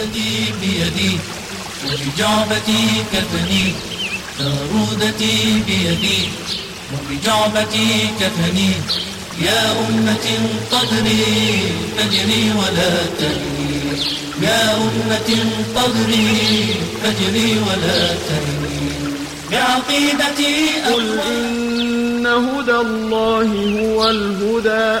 سعودتي بيدي وبجعبتي كفني. سعودتي بيدي وبجعبتي كفني. يا أمة انتظري فجري ولا تهني يا أمة انتظري فجري ولا تهني بعقيدتي قل إن هدى الله هو الهدى.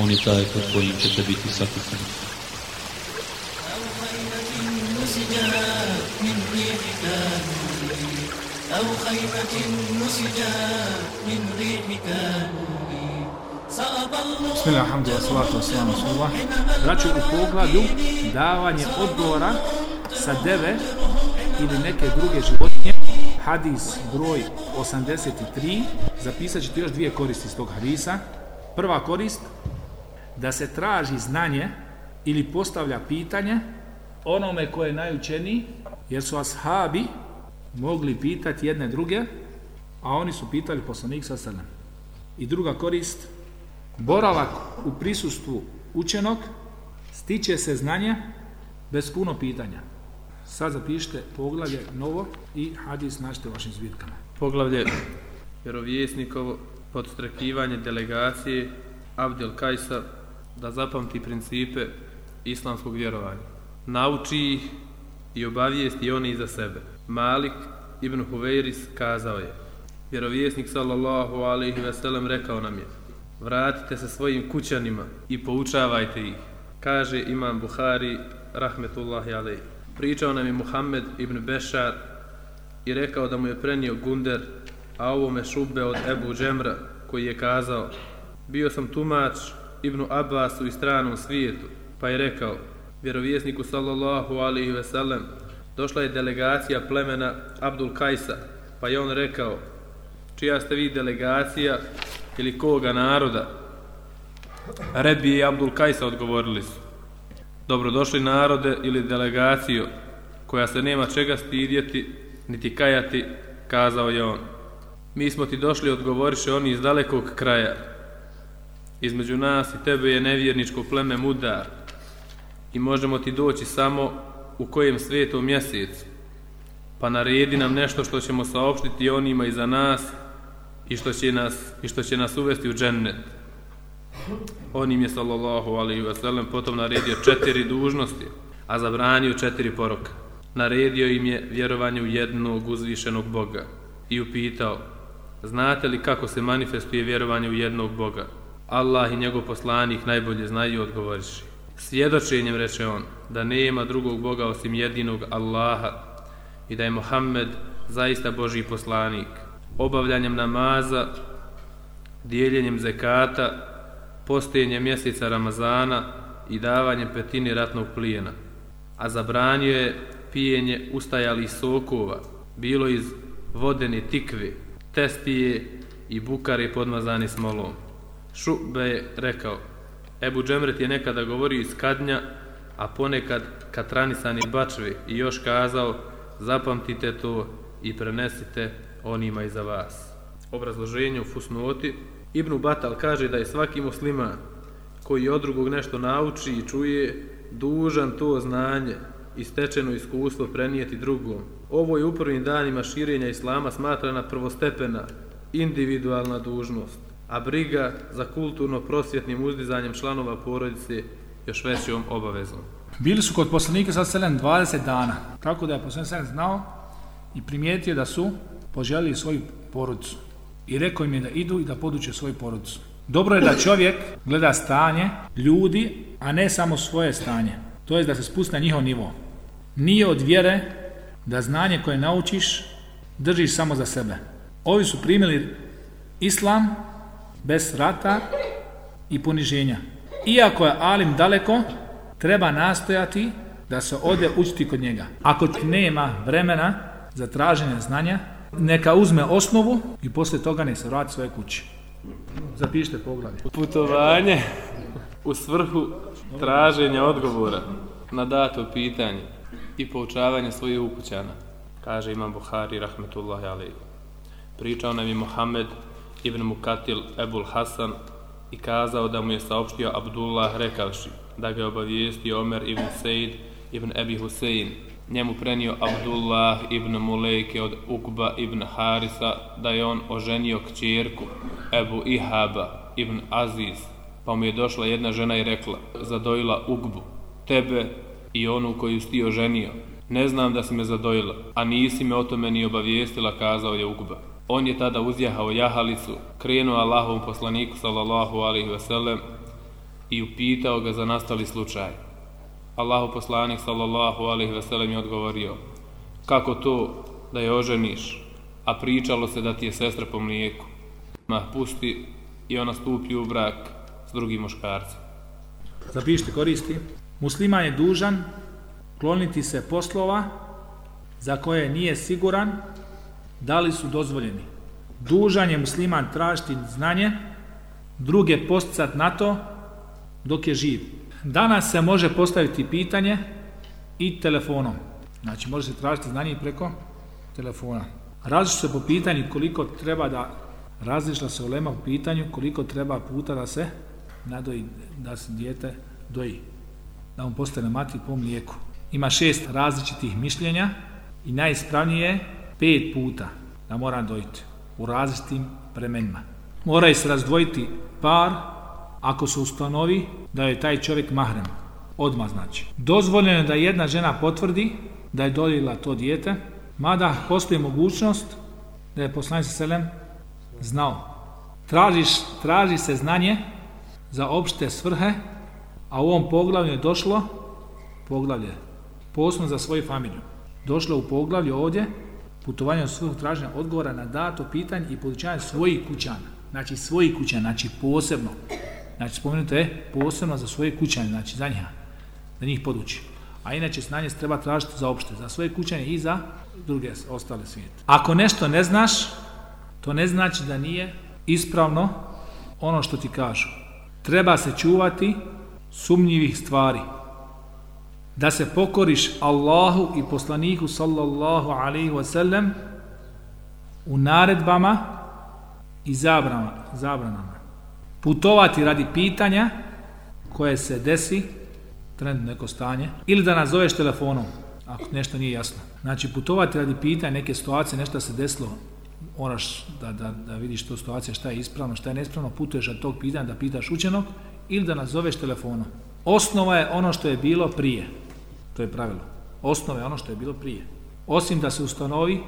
On je taj pod kojim ćete biti sakupani. أو خيمة نسجت من ريح كانوي Bismillah, alhamdulillah, salatu wassalamu rasulullah. Braću u poglavlju davanje odgovora sa deve ili neke druge životinje. Hadis broj 83. Zapisat ćete još dvije koristi iz tog hadisa. Prva korist, da se traži znanje ili postavlja pitanje onome koje je najučeniji, jer su ashabi mogli pitati jedne druge, a oni su pitali poslanik sa srnem. I druga korist, boravak u prisustvu učenog stiče se znanje bez puno pitanja. Sad zapišite poglavlje novo i hadis našte vašim zbirkama. Poglavlje vjerovjesnikovo podstrekivanje delegacije Abdel Kajsa da zapamti principe islamskog vjerovanja. Nauči ih i obavijesti oni iza sebe. Malik ibn Huveiris kazao je Vjerovjesnik sallallahu alaihi ve sellem rekao nam je Vratite se svojim kućanima i poučavajte ih. Kaže imam Buhari rahmetullahi alaihi. Pričao nam je Muhammed ibn Bešar i rekao da mu je prenio Gunder, a ovo me šube od Ebu Džemra koji je kazao Bio sam tumač Ibnu Abbasu i stranom svijetu, pa je rekao vjerovjesniku sallallahu alaihi ve sellem došla je delegacija plemena Abdul Kajsa, pa je on rekao, čija ste vi delegacija ili koga naroda? Rebi i Abdul Kajsa odgovorili su, dobrodošli narode ili delegaciju koja se nema čega stidjeti niti kajati, kazao je on. Mi smo ti došli, odgovoriše oni iz dalekog kraja. Između nas i tebe je nevjerničko pleme mudar i možemo ti doći samo u kojem svetom mjesecu, pa naredi nam nešto što ćemo saopštiti onima iza nas i što će nas, i što će nas uvesti u džennet. On im je, sallallahu alaihi wa sallam, potom naredio četiri dužnosti, a zabranio četiri poroka. Naredio im je vjerovanje u jednog uzvišenog Boga i upitao, znate li kako se manifestuje vjerovanje u jednog Boga? Allah i njegov poslanik najbolje znaju odgovoriši. Svjedočenjem reče on da nema drugog Boga osim jedinog Allaha i da je Muhammed zaista Boži poslanik. Obavljanjem namaza, dijeljenjem zekata, postojenjem mjeseca Ramazana i davanjem petini ratnog plijena. A zabranio je pijenje ustajalih sokova, bilo iz vodene tikve, testije i bukare podmazani smolom. Šube je rekao, Ebu Džemret je nekada govorio iz kadnja, a ponekad katranisani bačve i još kazao zapamtite to i prenesite onima iza vas. Obrazloženje u Fusnoti Ibnu Batal kaže da je svaki musliman koji od drugog nešto nauči i čuje dužan to znanje i stečeno iskustvo prenijeti drugom. Ovo je u prvim danima širenja Islama smatrana prvostepena individualna dužnost a briga za kulturno-prosvjetnim uzdizanjem članova porodice još većom obavezom. Bili su kod poslanika sa selem 20 dana, tako da je poslanik selem znao i primijetio da su poželili svoju porodicu. I rekao im je da idu i da poduče svoju porodicu. Dobro je da čovjek gleda stanje ljudi, a ne samo svoje stanje. To je da se spusti na njihov nivo. Nije od vjere da znanje koje naučiš držiš samo za sebe. Ovi su primili islam bez rata i poniženja. Iako je alim daleko, treba nastojati da se ode učiti kod njega. Ako nema vremena za traženje znanja, neka uzme osnovu i posle toga ne se vrati svoje kući. Zapišite poglavlje. Putovanje u svrhu traženja odgovora na dato pitanje i poučavanje svojih ukućana, kaže Imam Buhari, rahmetullahi alaihi. Pričao nam je Mohamed ibn Mukatil Ebul Hasan i kazao da mu je saopštio Abdullah rekavši da ga je obavijestio Omer ibn Sejd ibn Ebi Husein. Njemu prenio Abdullah ibn Mulejke od Ukba ibn Harisa da je on oženio kćerku Ebu Ihaba ibn Aziz. Pa mu je došla jedna žena i rekla, zadojila Ukbu, tebe i onu koju si ti oženio. Ne znam da si me zadojila, a nisi me o tome ni obavijestila, kazao je Ukba. On je tada uzjahao jahalicu, krenuo Allahovom poslaniku sallallahu alaihi wasallam i upitao ga za nastali slučaj. Allahov poslanik sallallahu alaihi wasallam je odgovorio kako to da je oženiš, a pričalo se da ti je sestra po mlijeku. Mah pusti i ona stupi u brak s drugim muškarcem. Zapišite koristi. Musliman je dužan kloniti se poslova za koje nije siguran da li su dozvoljeni. Dužan je musliman tražiti znanje, druge posticat na to dok je živ. Danas se može postaviti pitanje i telefonom. Znači može se tražiti znanje preko telefona. Različno se po pitanju koliko treba da različila se olema po pitanju koliko treba puta da se nadoji, da se dijete doji. Da on postane mati po mlijeku. Ima šest različitih mišljenja i najispravnije je pet puta da mora dojiti u različitim vremenima. Mora se razdvojiti par ako se ustanovi da je taj čovjek mahrem. Odmah znači. Dozvoljeno je da jedna žena potvrdi da je dojela to dijete, mada postoji mogućnost da je poslanik Selem znao. Tražiš, traži se znanje za opšte svrhe, a u ovom poglavlju je došlo poglavlje posebno za svoju familiju. Došlo u poglavlju ovdje putovanje od svog traženja odgovora na dato pitanje i podučavanje svojih kućana. Znači svojih kućana, znači posebno. Znači spomenuto je posebno za svoje kućane, znači za njih, da njih poduči. A inače znanje se treba tražiti za opšte, za svoje kućane i za druge ostale svijete. Ako nešto ne znaš, to ne znači da nije ispravno ono što ti kažu. Treba se čuvati sumnjivih stvari da se pokoriš Allahu i poslaniku sallallahu alaihi wasallam u naredbama i zabranama, zabranama. Putovati radi pitanja koje se desi, trend neko stanje, ili da nazoveš telefonom, ako nešto nije jasno. Znači, putovati radi pitanja neke situacije, nešto se desilo, moraš da, da, da vidiš to situacija, šta je ispravno, šta je nespravno, putuješ od tog pitanja da pitaš učenog, ili da nazoveš telefonom. Osnova je ono što je bilo prije. To je pravilo. Osnova je ono što je bilo prije. Osim da se ustanovi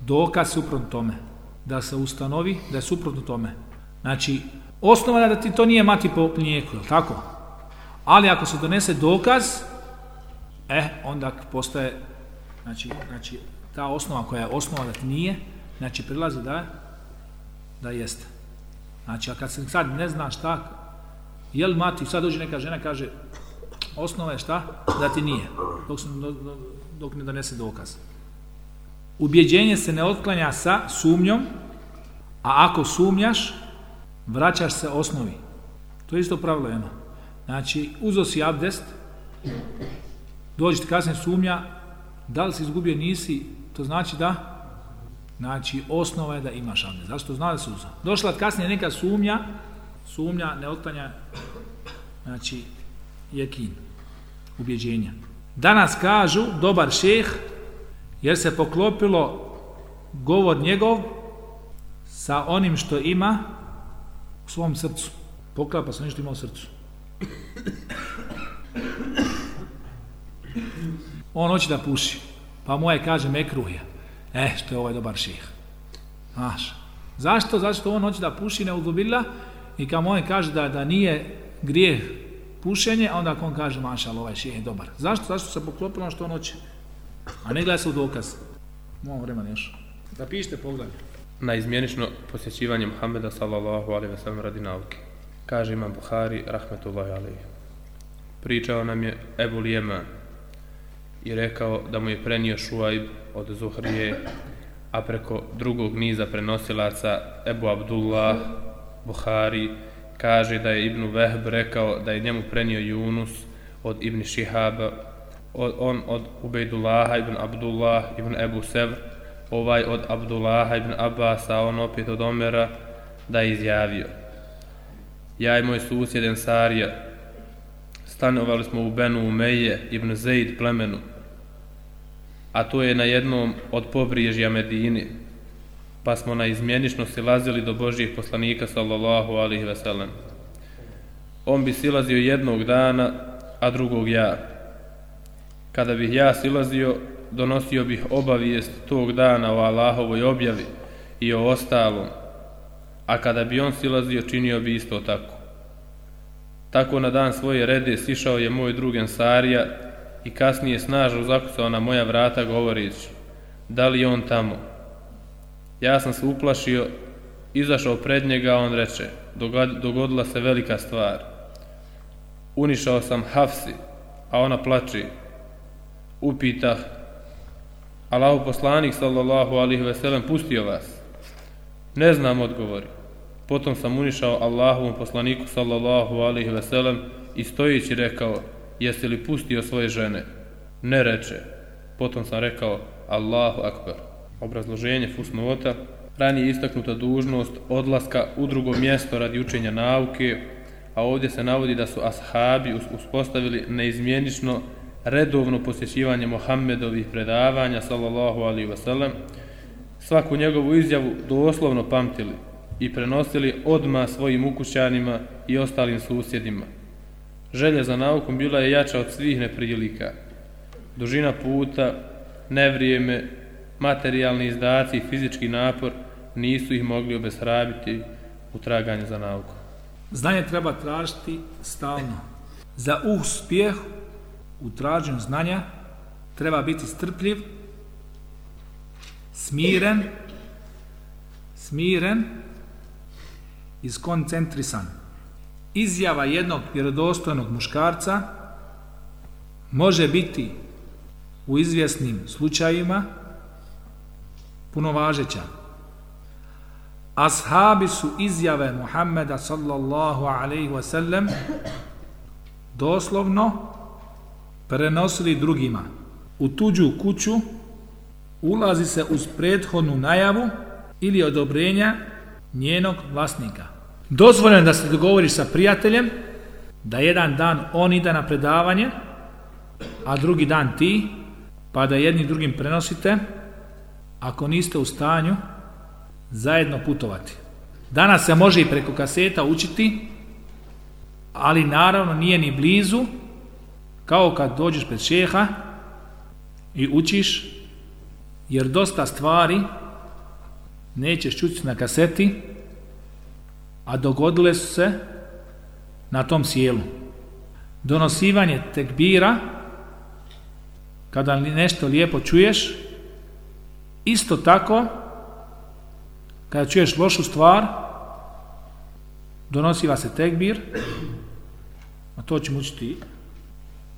dokaz suprotno tome. Da se ustanovi da je suprotno tome. Znači, osnova je da ti to nije mati po mlijeku, je tako? Ali ako se donese dokaz, eh, onda postaje, znači, znači, ta osnova koja je osnova da ti nije, znači, prilazi da, da jeste. Znači, a kad se sad ne zna šta, jel mati, sad dođe neka žena kaže, osnova je šta? Da ti nije, dok, se, dok ne donese dokaz. Ubjeđenje se ne otklanja sa sumnjom, a ako sumnjaš, vraćaš se osnovi. To je isto pravilo jedno. Znači, uzo si abdest, dođe ti kasnije sumnja, da li si izgubio, nisi, to znači da, znači, osnova je da imaš abdest. Zašto zna da se uzo? Došla kasnije neka sumnja, sumnja ne otklanja, znači, jekin, ubjeđenja. Danas kažu, dobar šeh, jer se poklopilo govor njegov sa onim što ima u svom srcu. Poklapa se što ima u srcu. On hoće da puši. Pa moje kaže mekruhja. E, što je ovaj dobar ših. Znaš. Zašto? Zašto on hoće da puši neudubila i kao moje kaže da, da nije grijeh pušenje, a onda ako on kaže, maša, ovaj ših je dobar. Zašto? Zašto se poklopilo ono što on hoće? A ne gleda se u dokaz. Mogu vremena još. Da pišite pogled. Na izmjenično posjećivanje Muhammeda sallallahu alaihi ve sellem radi nauke. Kaže imam Buhari, rahmetullahi alaihi. Pričao nam je Ebu Lijeman. i rekao da mu je prenio Šuajb od Zuhrije, a preko drugog niza prenosilaca Ebu Abdullah, Buhari, kaže da je Ibnu Vehb rekao da je njemu prenio Yunus od Ibni Šihaba, on od Ubejdullaha ibn Abdullah ibn Ebu Sevr, ovaj od Abdullaha ibn Abbas, a on opet od Omera, da je izjavio. Ja i moj susjed Ensarija stanovali smo u Benu Umeje ibn Zeid plemenu, a to je na jednom od pobriježja Medini, pa smo na izmjenično silazili do Božijih poslanika sallallahu alihi veselem. On bi silazio jednog dana, a drugog ja. Kada bih ja silazio, donosio bih obavijest tog dana o Allahovoj objavi i o ostalom, a kada bi on silazio, činio bi isto tako. Tako na dan svoje rede sišao je moj drug Ensarija i kasnije snažno zakucao na moja vrata govoreći, da li on tamo? Ja sam se uplašio, izašao pred njega, on reče, dogodila se velika stvar. Unišao sam Hafsi, a ona plači. Upitah, Allahu poslanik sallallahu alihi veselem pustio vas. Ne znam odgovori. Potom sam unišao Allahovom poslaniku sallallahu alihi veselem i stojići rekao, jesi li pustio svoje žene? Ne reče. Potom sam rekao, Allahu akbar. Obrazloženje fusnota. ranije istaknuta dužnost odlaska u drugo mjesto radi učenja nauke, a ovdje se navodi da su ashabi uspostavili neizmjenično redovno posjećivanje Mohamedovih predavanja, sallallahu alaihi wasallam, svaku njegovu izjavu doslovno pamtili i prenosili odma svojim ukućanima i ostalim susjedima. Želja za naukom bila je jača od svih neprilika. Dužina puta, nevrijeme, materijalni izdaci i fizički napor nisu ih mogli obeshrabiti u traganju za nauku. Znanje treba tražiti stalno. Za uspjeh u traženju znanja treba biti strpljiv, smiren, smiren i skoncentrisan. Izjava jednog vjerodostojnog muškarca može biti u izvjesnim slučajima punovažeća. Ashabi su izjave Muhammeda sallallahu alaihi wa sallam doslovno prenosili drugima. U tuđu kuću ulazi se uz prethodnu najavu ili odobrenja njenog vlasnika. Dozvoljeno da se dogovoriš sa prijateljem da jedan dan on ide na predavanje, a drugi dan ti, pa da jedni drugim prenosite, ako niste u stanju zajedno putovati. Danas se može i preko kaseta učiti, ali naravno nije ni blizu, kao kad dođeš pred šeha i učiš, jer dosta stvari nećeš čuti na kaseti, a dogodile su se na tom sjelu. Donosivanje tekbira, kada nešto lijepo čuješ, isto tako, kada čuješ lošu stvar, donosiva se tekbir, a to ćemo učiti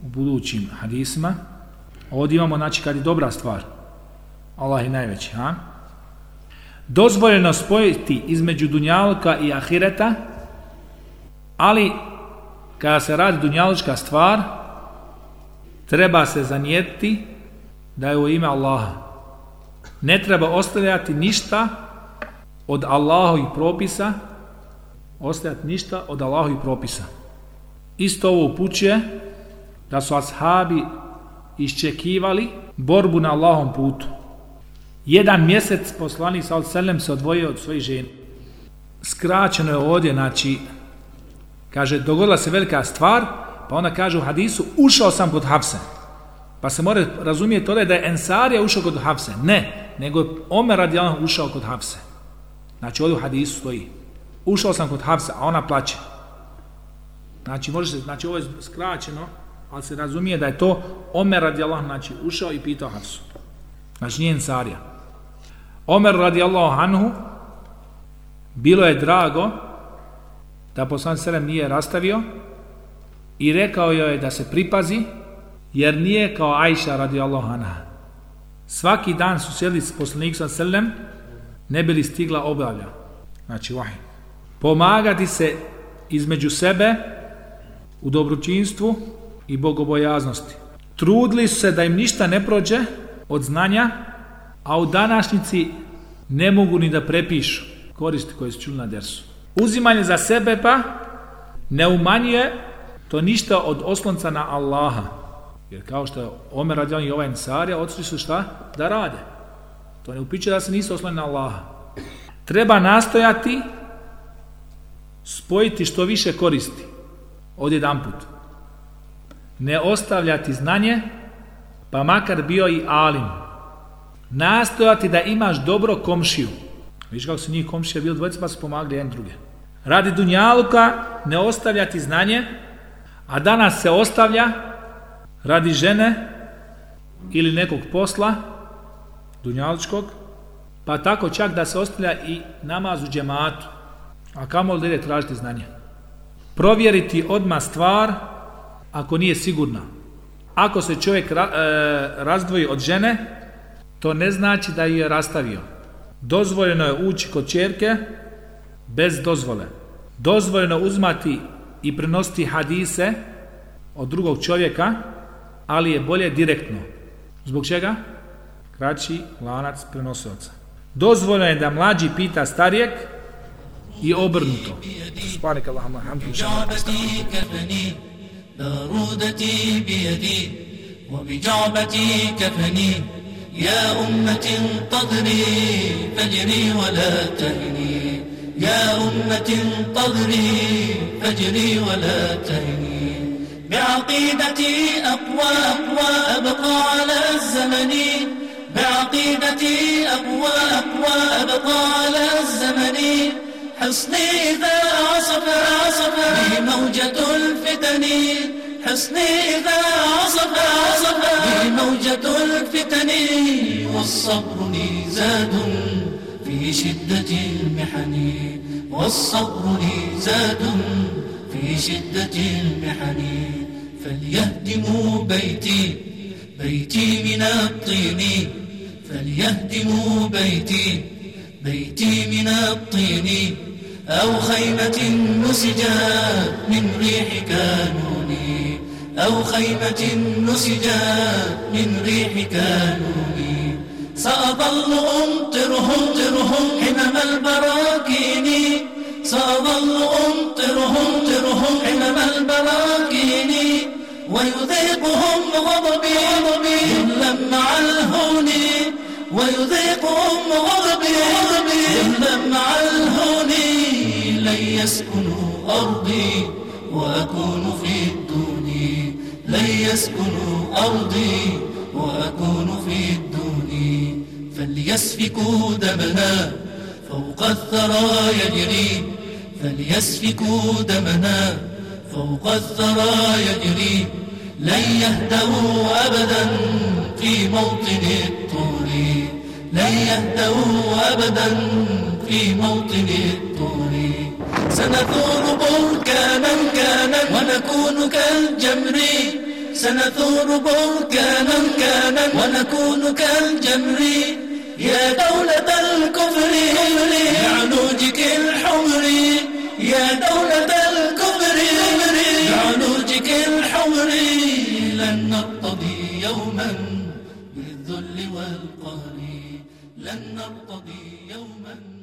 u budućim hadisima. Ovdje imamo, znači, kad je dobra stvar, Allah je najveći, ha? Dozvoljeno spojiti između dunjalka i ahireta, ali kada se radi dunjalička stvar, treba se zanijeti da je u ime Allaha. Ne treba ostavljati ništa od Allahovih propisa, ostavljati ništa od Allahovih propisa. Isto ovo upućuje da su ashabi iščekivali borbu na Allahom putu. Jedan mjesec poslanik sa selem se odvojio od svojih žena. Skraćeno je ovdje, znači, kaže, dogodila se velika stvar, pa ona kaže u hadisu, ušao sam kod Hafse. Pa se mora razumijeti ovdje da je Ensarija ušao kod Hafse. Ne, nego je Omer radi ušao kod Hafse. Znači, ovdje u hadisu stoji. Ušao sam kod Hafse, a ona plaće. Znači, može se, znači, ovo je skraćeno, ali se razumije da je to Omer radi Allah, znači ušao i pitao Hafsu. Znači nije Ensarija. Omer radi Allah anhu, bilo je drago da poslan Selem nije rastavio i rekao joj da se pripazi jer nije kao Ajša radijallahu anha. Svaki dan su sjeli s poslanik sa selem, ne bili stigla obavlja. Znači, vahi. Pomagati se između sebe u dobročinstvu i bogobojaznosti. Trudili su se da im ništa ne prođe od znanja, a u današnjici ne mogu ni da prepišu koristi koje su čuli na dersu. Uzimanje za sebe pa ne umanjuje to ništa od oslonca na Allaha. Jer kao što je Omer radijan i ovaj Ensarija, odsli su šta? Da rade. To ne upiče da se nisu osloni na Allaha. Treba nastojati spojiti što više koristi od jedan put. Ne ostavljati znanje, pa makar bio i alim. Nastojati da imaš dobro komšiju. Viš kako su njih komšija bili dvojice pa su pomagli jedan druge. Radi dunjaluka ne ostavljati znanje, a danas se ostavlja radi žene ili nekog posla dunjaličkog, pa tako čak da se ostavlja i namaz u džematu. A kamo li da ide tražiti znanje? Provjeriti odma stvar ako nije sigurna. Ako se čovjek ra, e, razdvoji od žene, to ne znači da ju je rastavio. Dozvoljeno je ući kod čerke bez dozvole. Dozvoljeno uzmati i prenositi hadise od drugog čovjeka, ali je bolje direktno. Zbog čega? Kraći lanac prenosioca. Dozvoljeno je da mlađi pita starijeg i obrnuto. Subhanak Allahumma hamdulillah. بارودتي بيدي وبجعبتي كفني يا أمة انتظري فجري ولا تهني يا أمة انتظري فجري ولا تهني بعقيدتي أقوى أقوى أبقى على الزمن. بعقيدتي أقوى أقوى أبقى على الزمن. حصني إذا عصف عصف بي موجة الفتن. حصني إذا عصف عصف بي موجة الفتن. والصبر لي زاد في شدة المحن. والصبر لي زاد في شدة المحن. فليهدموا بيتي بيتي من الطين. فليهدموا بيتي بيتي من الطين. أو خيمة نسجات من ريح كانوني أو خيمة نسجات من ريح كانوني سأظل أمطرهم طرهم حمم البراكين. سأظل أمطرهم طرهم حمم البراكين. ويذيقهم غضبي. ذلا مع الهون. ويذيقهم غضبي. ذلا مع الهون. لن يسكنوا أرضي وأكون في الدون. لن يسكنوا أرضي وأكون في الدون. فليسفكوا دمنا فوق الثرى يجري. فليسفكوا دمنا فوق الثرى يجري لن يهدوا أبدا في موطن الطور. لن يهدوا أبدا في موطن الطور. سنثور بركانا كانا ونكون كالجمر. سنثور بركانا كانا ونكون كالجمر. يا دولة الكفر بعلوجك الحمر. يا دولة بعلوجك الحمر لن نرتضي يوما بالذل والقهر. لن نرتضي يوما